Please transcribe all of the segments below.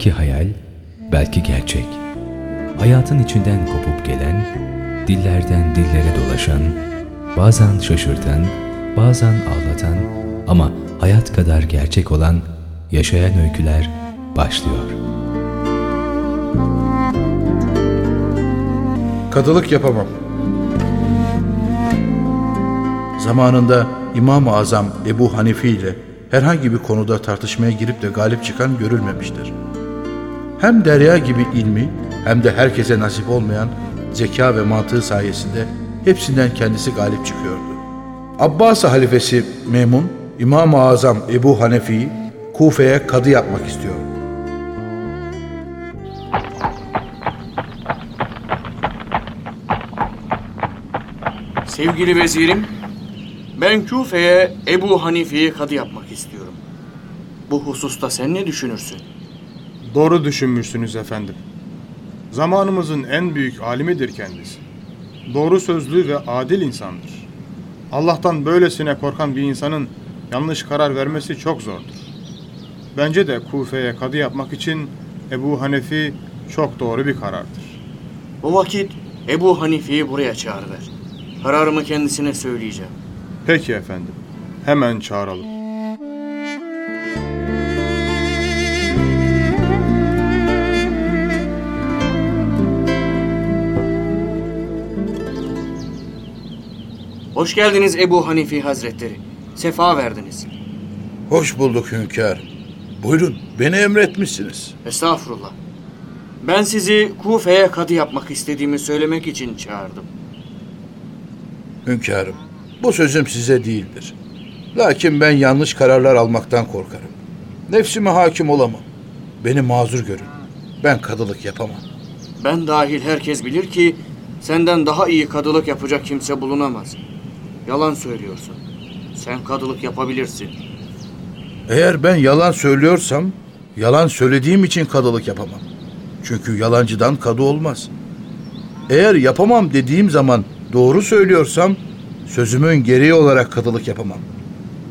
Belki hayal, belki gerçek. Hayatın içinden kopup gelen, dillerden dillere dolaşan, bazen şaşırtan, bazen ağlatan ama hayat kadar gerçek olan yaşayan öyküler başlıyor. Kadılık yapamam. Zamanında İmam-ı Azam Ebu Hanifi ile herhangi bir konuda tartışmaya girip de galip çıkan görülmemiştir. Hem derya gibi ilmi hem de herkese nasip olmayan zeka ve mantığı sayesinde hepsinden kendisi galip çıkıyordu. Abbas halifesi Memun, İmam-ı Azam Ebu Hanefi'yi Kufe'ye kadı yapmak istiyor. Sevgili vezirim, ben Küfe'ye Ebu Hanife'yi kadı yapmak istiyorum. Bu hususta sen ne düşünürsün? Doğru düşünmüşsünüz efendim. Zamanımızın en büyük alimidir kendisi. Doğru sözlü ve adil insandır. Allah'tan böylesine korkan bir insanın yanlış karar vermesi çok zordur. Bence de Kufe'ye kadı yapmak için Ebu Hanefi çok doğru bir karardır. O vakit Ebu Hanife'yi buraya çağırıver. Kararımı kendisine söyleyeceğim. Peki efendim. Hemen çağıralım. Hoş geldiniz Ebu Hanifi Hazretleri. Sefa verdiniz. Hoş bulduk hünkâr. Buyurun beni emretmişsiniz. Estağfurullah. Ben sizi Kufe'ye kadı yapmak istediğimi söylemek için çağırdım. Hünkârım bu sözüm size değildir. Lakin ben yanlış kararlar almaktan korkarım. Nefsime hakim olamam. Beni mazur görün. Ben kadılık yapamam. Ben dahil herkes bilir ki senden daha iyi kadılık yapacak kimse bulunamaz. Yalan söylüyorsun. Sen kadılık yapabilirsin. Eğer ben yalan söylüyorsam, yalan söylediğim için kadılık yapamam. Çünkü yalancıdan kadı olmaz. Eğer yapamam dediğim zaman doğru söylüyorsam, sözümün gereği olarak kadılık yapamam.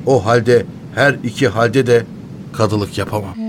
O halde her iki halde de kadılık yapamam.